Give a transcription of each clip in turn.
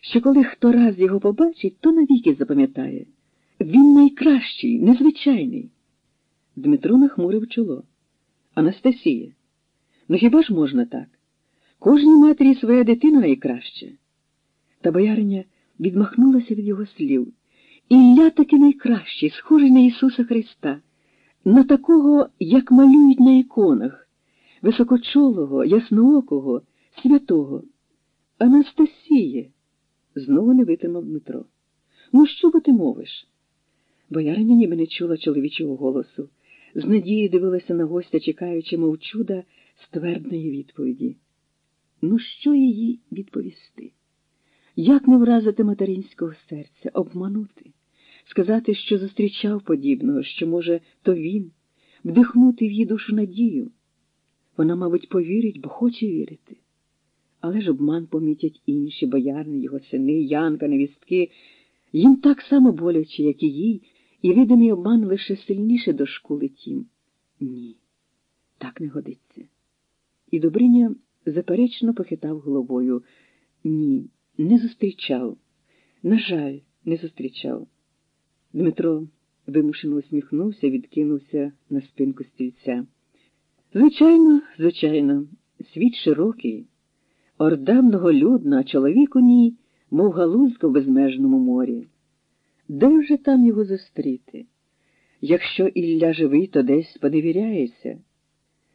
що коли хто раз його побачить, то навіки запам'ятає. Він найкращий, незвичайний. Дмитро нахмурив чоло. Анастасія, ну хіба ж можна так? Кожній матері своя дитина найкраща. Та бояриня відмахнулася від його слів. Ілля таки найкращий, схожий на Ісуса Христа, на такого, як малюють на іконах, високочолого, ясноокого, святого. Анастасія, знову не витримав Дмитро. Ну, що бо ти мовиш? Бояриня ніби не чула чоловічого голосу, з надією дивилася на гостя, чекаючи, мов чуда, ствердної відповіді. Ну, що їй відповісти? Як не вразити материнського серця, обманути, сказати, що зустрічав подібного, що, може, то він, вдихнути в її душу надію. Вона, мабуть, повірить, бо хоче вірити. Але ж обман помітять інші боярни, його сини, Янка, невістки. Їм так само боляче, як і їй, і видимий обман лише сильніше до шкули тім. Ні, так не годиться. І Добриня заперечно похитав головою. Ні, не зустрічав. На жаль, не зустрічав. Дмитро вимушено усміхнувся, відкинувся на спинку стільця. Звичайно, звичайно, світ широкий, орда многолюдна, а чоловік у ній, мов галузка в безмежному морі. Де вже там його зустріти? Якщо Ілля живий, то десь поневіряється.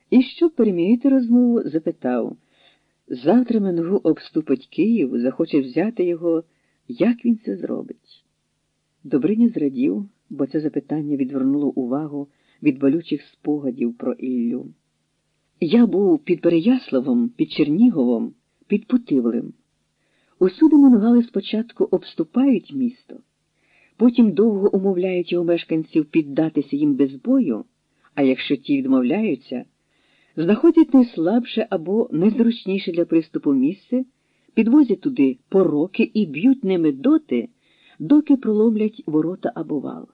І щоб перемінити розмову, запитав завтра Менгу обступить Київ, захоче взяти його, як він це зробить? Добриня зрадів, бо це запитання відвернуло увагу від болючих спогадів про Іллю. Я був під Переяславом, під Черніговом, під Путивлем. Усюди монгали спочатку обступають місто, потім довго умовляють його мешканців піддатися їм без бою, а якщо ті відмовляються, знаходять найслабше або незручніше для приступу місце, підвозять туди пороки і б'ють ними доти, доки проломлять ворота або вал.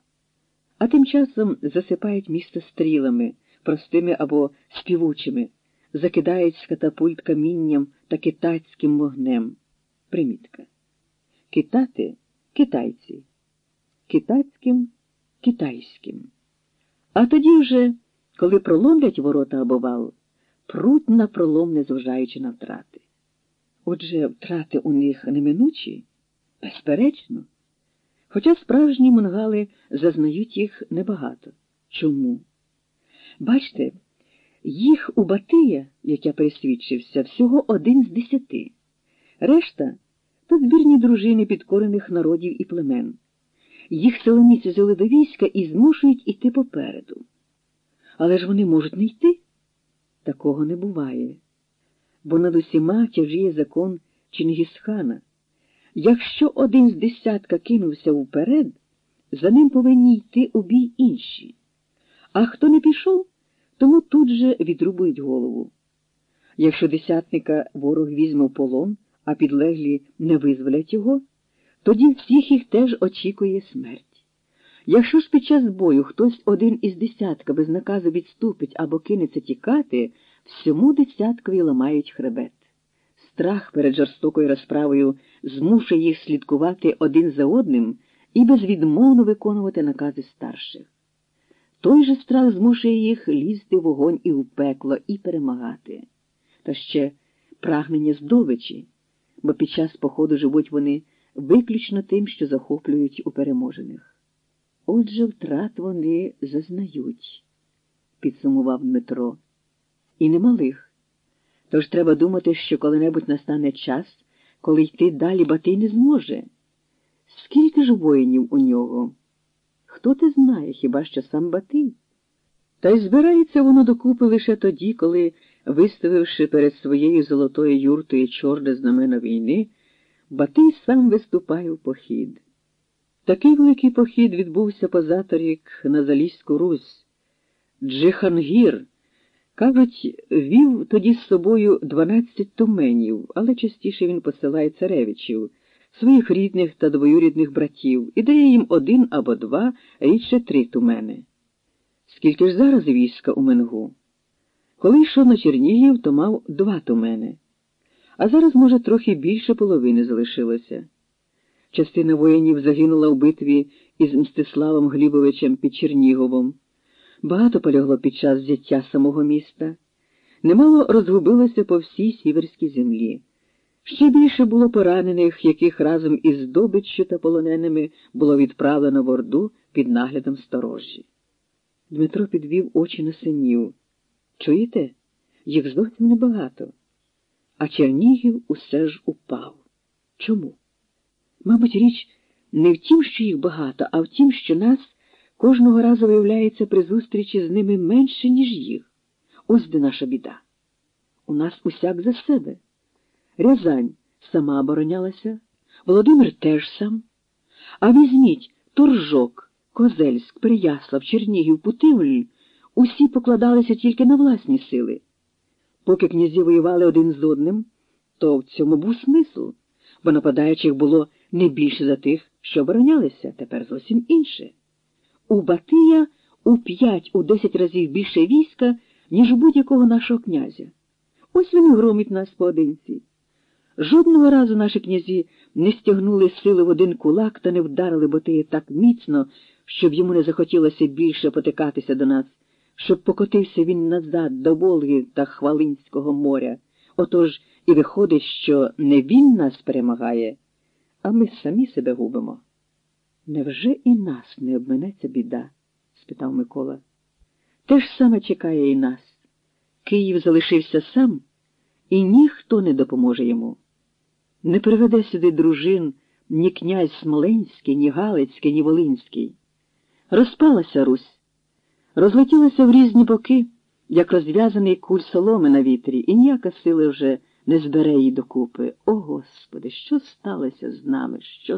А тим часом засипають місто стрілами, простими або співучими, закидають з катапульт камінням та китайським вогнем. Примітка. Китати китайці, китайським китайським. А тоді вже, коли проломлять ворота або вал, пруть на пролом, незважаючи на втрати. Отже, втрати у них неминучі? Безперечно. Хоча справжні монгали зазнають їх небагато. Чому? Бачте, їх у Батия, як я пересвідчився, всього один з десяти. Решта то збірні дружини підкорених народів і племен. Їх силоміці взяли до війська і змушують іти попереду. Але ж вони можуть не йти? Такого не буває. Бо над усіма тяжіє закон Чингісхана. Якщо один з десятка кинувся вперед, за ним повинні йти у бій інші. А хто не пішов, тому тут же відрубують голову. Якщо десятника ворог візьме в полон, а підлеглі не визволять його, тоді всіх їх теж очікує смерть. Якщо ж під час бою хтось один із десятка без наказу відступить або кинеться тікати, всьому десяткові ламають хребет. Страх перед жорстокою розправою змушує їх слідкувати один за одним і безвідмовно виконувати накази старших. Той же страх змушує їх лізти в вогонь і в пекло і перемагати. Та ще прагнення здобичі, бо під час походу живуть вони виключно тим, що захоплюють у переможених. Отже, втрат вони зазнають, підсумував Дмитро. І немалих. Тож треба думати, що коли-небудь настане час, коли йти далі Батий не зможе. Скільки ж воїнів у нього? Хто те знає, хіба що сам Батий? Та й збирається воно докупи лише тоді, коли, виставивши перед своєю золотою юртою чорне знамена війни, Батий сам виступає в похід. Такий великий похід відбувся позаторік на Залізьку Русь. Джихангір, кажуть, вів тоді з собою дванадцять туменів, але частіше він посилає царевичів, своїх рідних та двоюрідних братів і дає їм один або два, рідше три тумени. Скільки ж зараз війська у Менгу? Коли йшов на Чернігів, то мав два тумени, а зараз, може, трохи більше половини залишилося. частина воїнів загинула в битві із Мстиславом Глібовичем під Черніговом. Багато полягло під час взяття самого міста. Немало розгубилося по всій сіверській землі. Ще більше було поранених, яких разом із здобиччю та полоненими було відправлено в Орду під наглядом сторожі. Дмитро підвів очі на синів. Чуєте? Їх зовсім небагато. А Чернігів усе ж упав. Чому? Мабуть, річ не в тім, що їх багато, а в тім, що нас кожного разу виявляється при зустрічі з ними менше, ніж їх. Ось де наша біда. У нас усяк за себе. Рязань сама оборонялася, Володимир теж сам. А візьміть Торжок, Козельськ, Переяслав, Чернігів, Путивль, усі покладалися тільки на власні сили. Поки князі воювали один з одним, то в цьому був смисл, бо нападаючих було не більше за тих, що оборонялися, тепер зовсім інше. У Батия у п'ять, у десять разів більше війська, ніж у будь-якого нашого князя. Ось він і громить нас поодинці. Жодного разу наші князі не стягнули сили в один кулак та не вдарили Батия так міцно, щоб йому не захотілося більше потикатися до нас, щоб покотився він назад до Волги та Хвалинського моря. Отож і виходить, що не він нас перемагає, а ми самі себе губимо. Невже і нас не обминеться біда? спитав Микола. Те ж саме чекає і нас. Київ залишився сам, і ніхто не допоможе йому. Не приведе сюди дружин ні князь Смоленський, ні Галицький, ні Волинський. Розпалася Русь, розлетілася в різні боки, як розв'язаний куль соломи на вітрі, і ніяка сила вже не збере її докупи. О Господи, що сталося з нами? Що